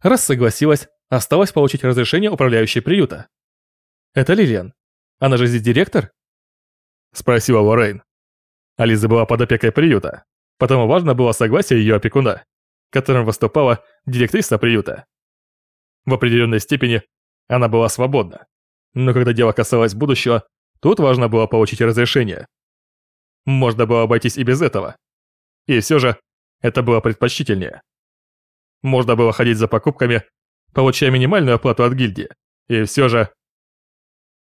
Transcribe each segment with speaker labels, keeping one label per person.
Speaker 1: Раз согласилась, осталось получить разрешение управляющей приюта. Это Лилиан. Она же здесь директор? Спросила Лоррейн. Ализа была под опекой приюта, потому важно было согласие ее опекуна, которым выступала директриса приюта. В определенной степени она была свободна, но когда дело касалось будущего, тут важно было получить разрешение. Можно было обойтись и без этого. И все же, это было предпочтительнее. Можно было ходить за покупками, получая минимальную оплату от гильдии. И все же...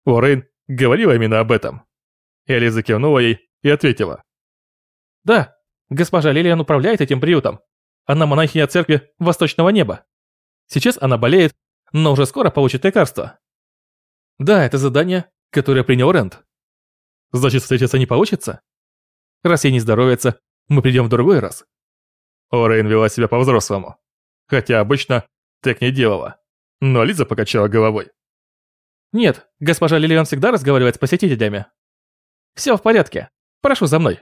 Speaker 1: Лоррейн говорила именно об этом. Элиза кивнула ей и ответила. «Да, госпожа Лилиан управляет этим приютом. Она монахиня церкви Восточного Неба. Сейчас она болеет, но уже скоро получит лекарство. Да, это задание, которое принял Рент. Значит, встретиться не получится? Раз ей не здоровится, мы придем в другой раз. Орейн вела себя по-взрослому. Хотя обычно так не делала. Но Лиза покачала головой. Нет, госпожа Лилиан всегда разговаривает с посетителями. Все в порядке. Прошу за мной.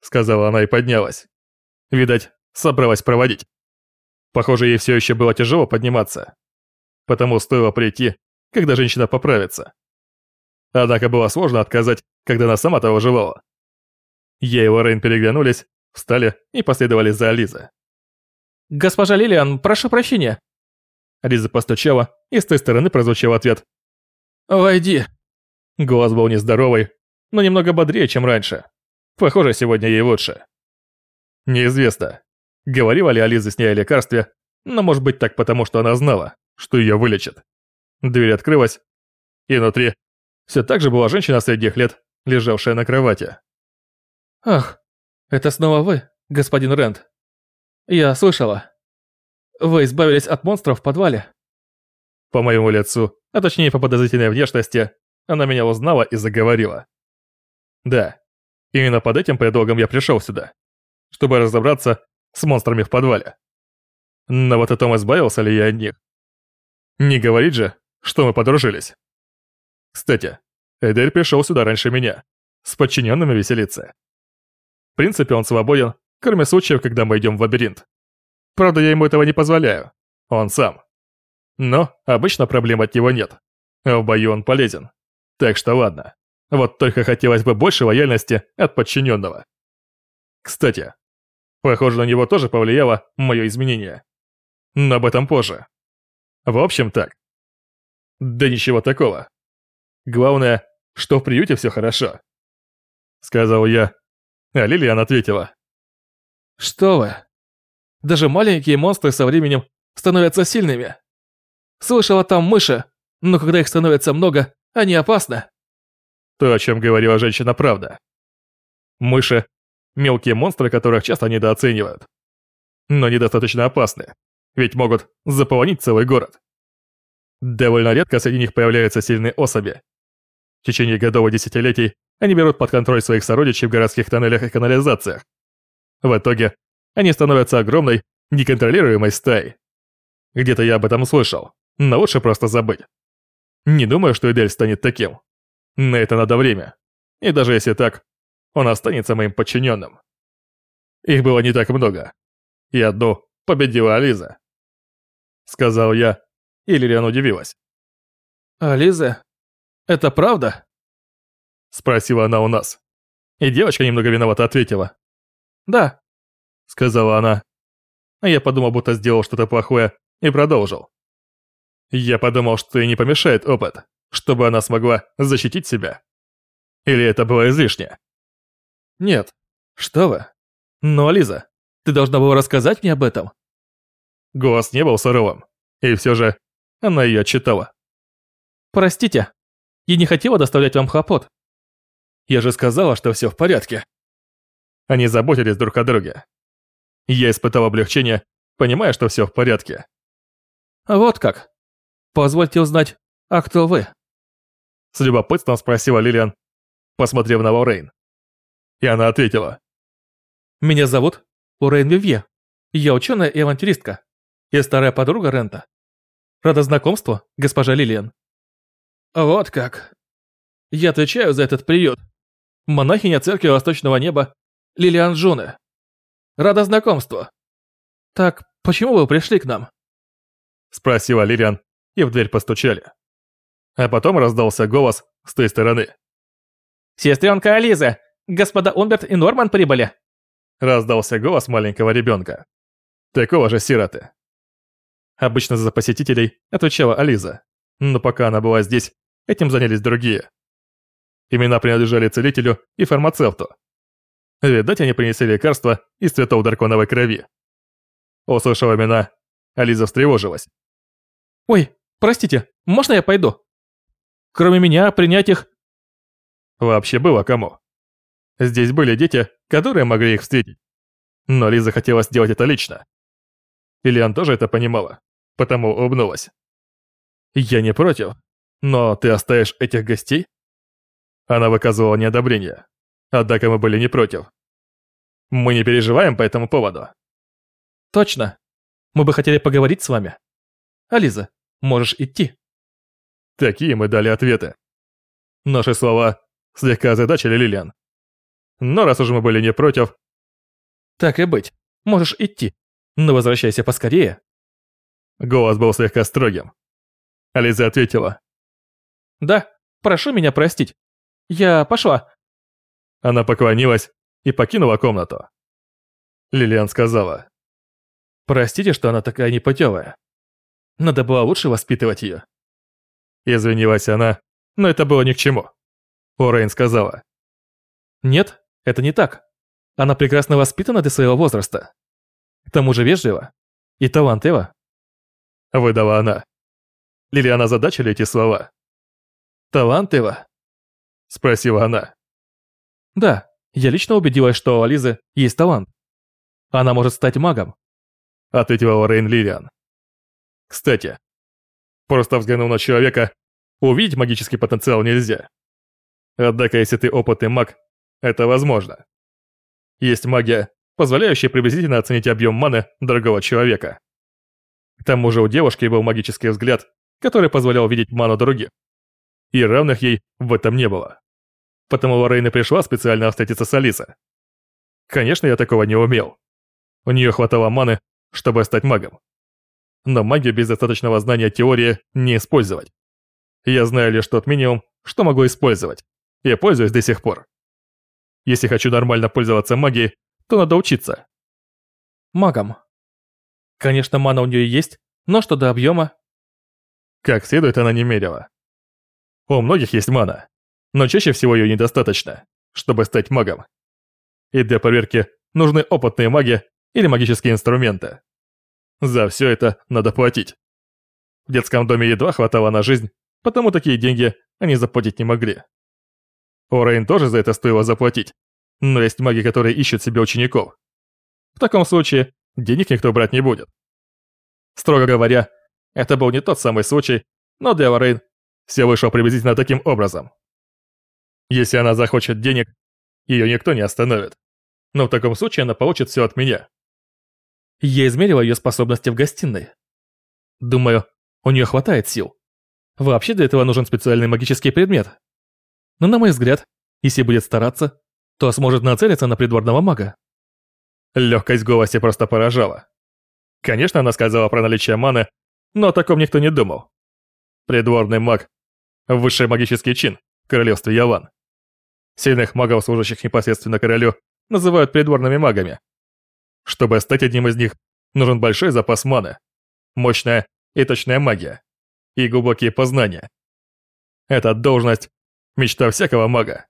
Speaker 1: Сказала она и поднялась. Видать, собралась проводить. Похоже, ей все еще было тяжело подниматься. Потому стоило прийти, когда женщина поправится. Однако было сложно отказать, когда она сама того желала. Я и Лорен переглянулись, встали и последовали за Ализой. «Госпожа Лилиан, прошу прощения!» Лиза постучала, и с той стороны прозвучал ответ. «Войди!» Голос был нездоровый, но немного бодрее, чем раньше. Похоже, сегодня ей лучше. Неизвестно, говорила ли Ализа с ней о лекарстве, но может быть так потому, что она знала, что ее вылечат. Дверь открылась, и внутри все так же была женщина средних лет, лежавшая на кровати. «Ах, это снова вы, господин Рент. Я слышала. Вы избавились от монстров в подвале». По моему лицу, а точнее по подозрительной внешности, она меня узнала и заговорила. Да, именно под этим предлогом я пришел сюда, чтобы разобраться с монстрами в подвале. Но вот о том, избавился ли я от них. Не говорит же, что мы подружились. Кстати, Эдель пришел сюда раньше меня, с подчиненными веселиться. В принципе, он свободен, кроме случаев, когда мы идем в лабиринт. Правда, я ему этого не позволяю. Он сам. Но обычно проблем от него нет. В бою он полезен. Так что ладно. Вот только хотелось бы больше лояльности от подчиненного. Кстати, похоже, на него тоже повлияло мое изменение. Но об этом позже. В общем так. Да ничего такого. Главное, что в приюте все хорошо. Сказал я, а Лилиан ответила. Что вы? Даже маленькие монстры со временем становятся сильными. Слышала там мыши, но когда их становится много, они опасны. То, о чем говорила женщина, правда. Мыши – мелкие монстры, которых часто недооценивают. Но недостаточно опасны ведь могут заполонить целый город. Довольно редко среди них появляются сильные особи. В течение годов и десятилетий они берут под контроль своих сородичей в городских тоннелях и канализациях. В итоге они становятся огромной, неконтролируемой стаей. Где-то я об этом слышал, но лучше просто забыть. Не думаю, что Эдель станет таким. На это надо время. И даже если так, он останется моим подчиненным. Их было не так много. И одну победила Ализа. Сказал я, и Лилиан удивилась. «А Лиза, это правда?» Спросила она у нас. И девочка немного виновато ответила. «Да», сказала она. А я подумал, будто сделал что-то плохое, и продолжил. Я подумал, что ей не помешает опыт, чтобы она смогла защитить себя. Или это было излишне? Нет. Что вы? Но, Лиза, ты должна была рассказать мне об этом. Голос не был суровым, и все же она ее читала. «Простите, я не хотела доставлять вам хлопот. Я же сказала, что все в порядке». Они заботились друг о друге. Я испытал облегчение, понимая, что все в порядке. «Вот как? Позвольте узнать, а кто вы?» С любопытством спросила Лилиан, посмотрев на Лоррейн. И она ответила. «Меня зовут Лоррейн Вивье. Я ученая и авантюристка и старая подруга Рента. Рада знакомству, госпожа Лилиан. Вот как. Я отвечаю за этот приют. Монахиня Церкви Восточного Неба Лилиан Джуны. Рада знакомству. Так, почему вы пришли к нам? Спросила Лириан, и в дверь постучали. А потом раздался голос с той стороны.
Speaker 2: «Сестренка Ализа, господа Умберт и Норман прибыли!»
Speaker 1: Раздался голос маленького ребенка. Такого же сироты. Обычно за посетителей отвечала Ализа, но пока она была здесь, этим занялись другие. Имена принадлежали целителю и фармацевту. Видать, они принесли лекарства из цветов драконовой крови. Услышав имена, Ализа встревожилась.
Speaker 2: «Ой, простите, можно я пойду? Кроме меня, принять их...»
Speaker 1: Вообще было кому. Здесь были дети, которые могли их встретить. Но Лиза хотела сделать это лично. Ильян тоже это понимала, потому улыбнулась. «Я не против, но ты оставишь этих гостей?» Она выказывала неодобрение, однако мы были не против. Мы не переживаем по этому поводу.
Speaker 2: «Точно. Мы бы хотели поговорить с вами. Ализа, можешь идти».
Speaker 1: Такие мы дали ответы. Наши слова слегка озадачили Лилиан. Но раз уж мы были не против...
Speaker 2: Так и быть, можешь идти, но возвращайся поскорее.
Speaker 1: Голос был слегка строгим. Ализа ответила.
Speaker 2: Да, прошу меня простить. Я пошла.
Speaker 1: Она поклонилась и покинула комнату. Лилиан сказала.
Speaker 2: Простите, что она такая непутевая. Надо было лучше воспитывать ее.
Speaker 1: Извинилась она, но это было ни к чему. Орейн сказала.
Speaker 2: Нет, это не так. Она прекрасно воспитана для своего возраста. К тому же вежлива и талантлива.
Speaker 1: Выдала она. Лилиана задачили эти слова.
Speaker 2: Талантлива?
Speaker 1: Спросила она.
Speaker 2: Да, я лично убедилась, что у Ализы есть талант. Она может стать магом.
Speaker 1: Ответила Рейн Лилиан. Кстати, просто взглянув на человека, увидеть магический потенциал нельзя. Однако, если ты опытный маг, это возможно. Есть магия, позволяющая приблизительно оценить объем маны другого человека. К тому же у девушки был магический взгляд, который позволял видеть ману других. И равных ей в этом не было. Потому Лорейна пришла специально встретиться с Алисой. Конечно, я такого не умел. У нее хватало маны, чтобы стать магом. Но магию без достаточного знания теории не использовать. Я знаю лишь тот минимум, что могу использовать. И пользуюсь до сих пор. Если хочу нормально пользоваться магией, то надо учиться.
Speaker 2: Магом. Конечно, мана у нее есть, но что до объема?
Speaker 1: Как следует, она не мерила. У многих есть мана, но чаще всего ее недостаточно, чтобы стать магом. И для проверки нужны опытные маги или магические инструменты. За все это надо платить. В детском доме едва хватало на жизнь, потому такие деньги они заплатить не могли. Орейн тоже за это стоило заплатить, но есть маги, которые ищут себе учеников. В таком случае денег никто брать не будет. Строго говоря, это был не тот самый случай, но для Орейн все вышло приблизительно таким образом. Если она захочет денег, ее никто не остановит. Но в таком случае она получит все от меня.
Speaker 2: Я измерила ее способности в гостиной. Думаю, у нее хватает сил. Вообще для этого нужен специальный магический предмет, но на мой взгляд, если будет стараться, то сможет нацелиться на придворного мага.
Speaker 1: Легкость в голосе просто поражала. Конечно, она сказала про наличие маны, но о таком никто не думал. Придворный маг – высший магический чин в королевстве Яван. Сильных магов, служащих непосредственно королю, называют придворными магами. Чтобы стать одним из них, нужен большой запас маны, мощная и точная магия и глубокие познания. Эта должность Мечта всякого мага.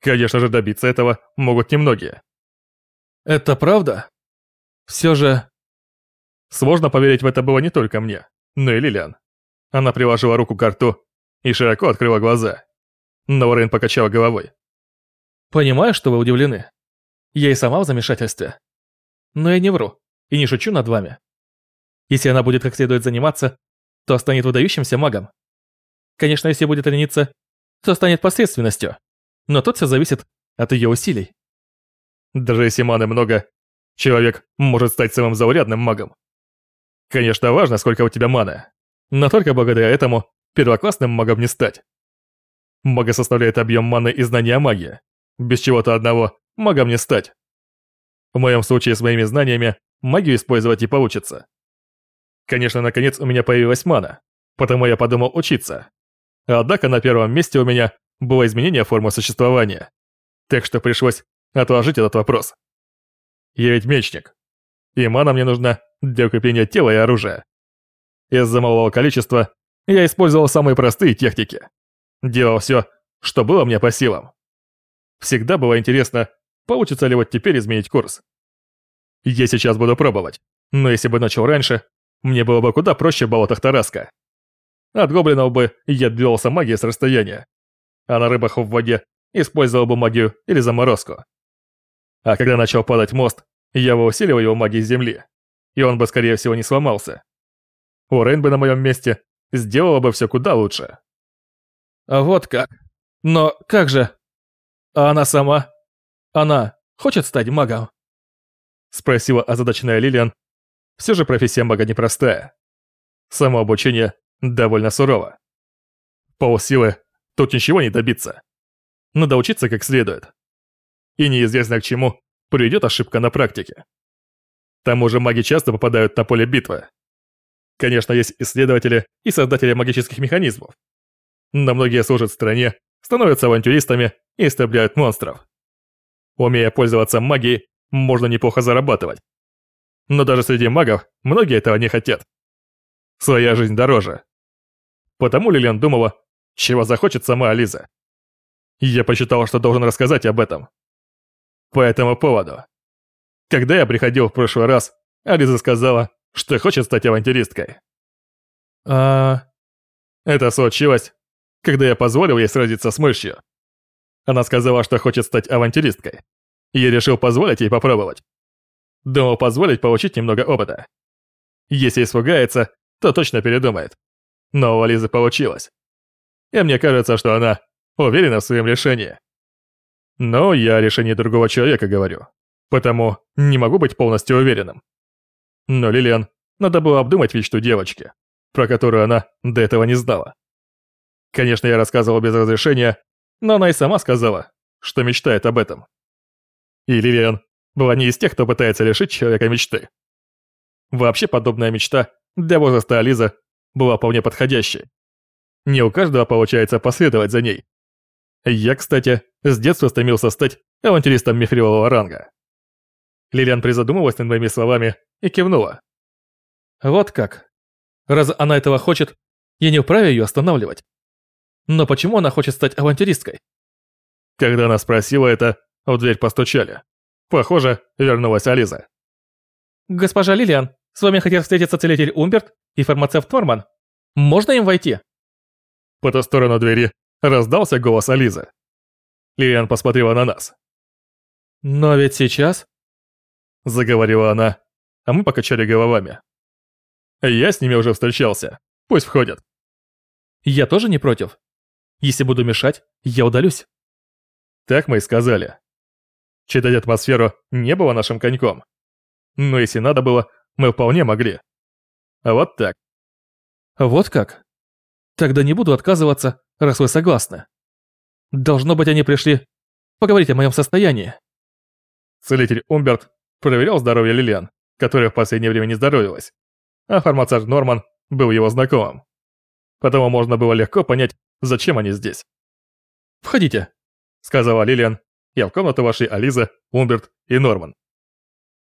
Speaker 1: Конечно же, добиться этого могут немногие.
Speaker 2: Это правда? Все же...
Speaker 1: Сложно поверить в это было не только мне, но и Лилиан. Она приложила руку к рту и широко открыла глаза. Но покачал головой.
Speaker 2: Понимаю, что вы удивлены. Я и сама в замешательстве. Но я не вру и не шучу над вами. Если она будет как следует заниматься, то станет выдающимся магом. Конечно, если будет лениться то станет посредственностью. Но тут все зависит от ее усилий.
Speaker 1: Даже если маны много, человек может стать самым заурядным магом. Конечно, важно, сколько у тебя маны, но только благодаря этому первоклассным магом не стать. Мага составляет объем маны и знания магии. Без чего-то одного магом не стать. В моем случае с моими знаниями магию использовать и получится. Конечно, наконец у меня появилась мана, потому я подумал учиться. Однако на первом месте у меня было изменение формы существования. Так что пришлось отложить этот вопрос. Я ведь мечник. И мана мне нужна для укрепления тела и оружия. Из-за малого количества я использовал самые простые техники. Делал все, что было мне по силам. Всегда было интересно, получится ли вот теперь изменить курс. Я сейчас буду пробовать, но если бы начал раньше, мне было бы куда проще в болотах Тараска. От гоблинов бы я отбивался магией с расстояния, а на рыбах в воде использовал бы магию или заморозку. А когда начал падать мост, я бы усиливал его магией земли, и он бы, скорее всего, не сломался. У Рейн бы на моем месте сделала бы все куда лучше.
Speaker 2: А вот как. Но как же? А она сама? Она хочет стать магом?
Speaker 1: Спросила озадаченная Лилиан. Все же профессия мага непростая. Само обучение довольно сурово. Полсилы тут ничего не добиться. Надо учиться как следует. И неизвестно к чему приведет ошибка на практике. К тому же маги часто попадают на поле битвы. Конечно, есть исследователи и создатели магических механизмов. Но многие служат стране, становятся авантюристами и истребляют монстров. Умея пользоваться магией, можно неплохо зарабатывать. Но даже среди магов многие этого не хотят. Своя жизнь дороже. Потому Лилиан думала, чего захочет сама Ализа. Я посчитал, что должен рассказать об этом. По этому поводу. Когда я приходил в прошлый раз, Ализа сказала, что хочет стать авантюристкой.
Speaker 2: А...
Speaker 1: Это случилось, когда я позволил ей сразиться с мышью. Она сказала, что хочет стать авантюристкой. Я решил позволить ей попробовать. Думал позволить получить немного опыта. Если испугается, то точно передумает. Но у Ализы получилось. И мне кажется, что она уверена в своем решении. Но я о решении другого человека говорю. Потому не могу быть полностью уверенным. Но Лилиан надо было обдумать мечту девочки, про которую она до этого не знала. Конечно, я рассказывал без разрешения, но она и сама сказала, что мечтает об этом. И Лилиан была не из тех, кто пытается лишить человека мечты. Вообще подобная мечта для возраста Ализа была вполне подходящей. Не у каждого получается последовать за ней. Я, кстати, с детства стремился стать авантюристом мифрилового ранга. Лилиан призадумалась над моими словами и кивнула.
Speaker 2: Вот как. Раз она этого хочет, я не вправе ее останавливать. Но почему она хочет стать авантюристкой?
Speaker 1: Когда она спросила это, в дверь постучали. Похоже, вернулась Ализа.
Speaker 2: «Госпожа Лилиан, с вами хотят встретиться целитель Умберт и фармацевт Норман. Можно им войти?»
Speaker 1: По ту сторону двери раздался голос Ализы. Лилиан посмотрела на нас.
Speaker 2: «Но ведь сейчас...»
Speaker 1: Заговорила она, а мы покачали головами. Я с ними уже встречался. Пусть входят.
Speaker 2: Я тоже не против. Если буду мешать, я удалюсь.
Speaker 1: Так мы и сказали. Читать атмосферу не было нашим коньком. Но если надо было, мы вполне могли. А вот так.
Speaker 2: Вот как? Тогда не буду отказываться, раз вы согласны. Должно быть, они пришли поговорить о моем состоянии.
Speaker 1: Целитель Умберт проверял здоровье Лилиан, которая в последнее время не здоровилась, а фармацевт Норман был его знакомым. Потому можно было легко понять, зачем они здесь.
Speaker 2: «Входите», —
Speaker 1: сказала Лилиан, и в комнату вошли Ализа, Умберт и Норман.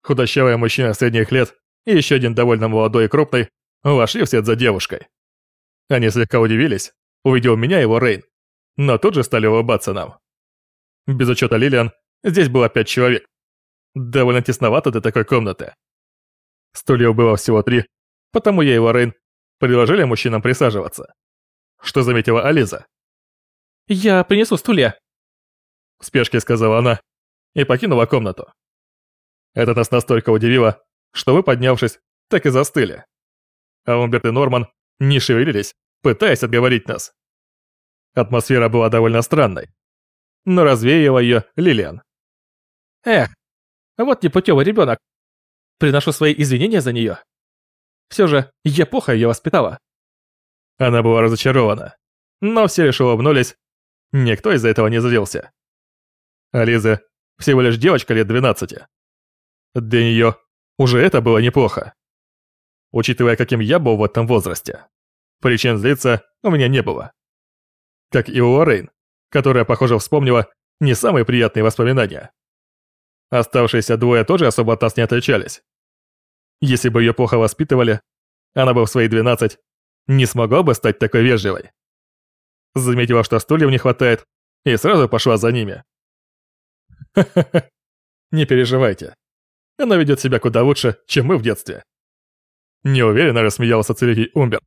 Speaker 1: Худощавый мужчина средних лет и еще один довольно молодой и крупный вошли вслед за девушкой. Они слегка удивились, увидев меня его Рейн, но тут же стали улыбаться нам. Без учета Лилиан, здесь было пять человек. Довольно тесновато для такой комнаты. Стульев было всего три, потому я и Лоррейн предложили мужчинам присаживаться. Что заметила Ализа.
Speaker 2: «Я принесу стулья», —
Speaker 1: в спешке сказала она и покинула комнату. Это нас настолько удивило, что мы, поднявшись, так и застыли. А Умберт и Норман не шевелились, пытаясь отговорить нас. Атмосфера была довольно странной, но развеяла ее Лилиан.
Speaker 2: «Эх, вот непутевый ребенок. Приношу свои извинения за нее. Все же, я плохо ее воспитала.
Speaker 1: Она была разочарована, но все лишь улыбнулись. Никто из-за этого не злился. А Лиза всего лишь девочка лет 12. Для нее уже это было неплохо. учитывая, каким я был в этом возрасте. Причин злиться у меня не было. Как и у Лоррейн, которая, похоже, вспомнила не самые приятные воспоминания. Оставшиеся двое тоже особо от нас не отличались. Если бы ее плохо воспитывали, она бы в свои 12 не смогла бы стать такой вежливой. Заметила, что стульев не хватает, и сразу пошла за ними. Ха-ха-ха, не переживайте. Она ведет себя куда лучше, чем мы в детстве. Неуверенно рассмеялся целитель Умбер.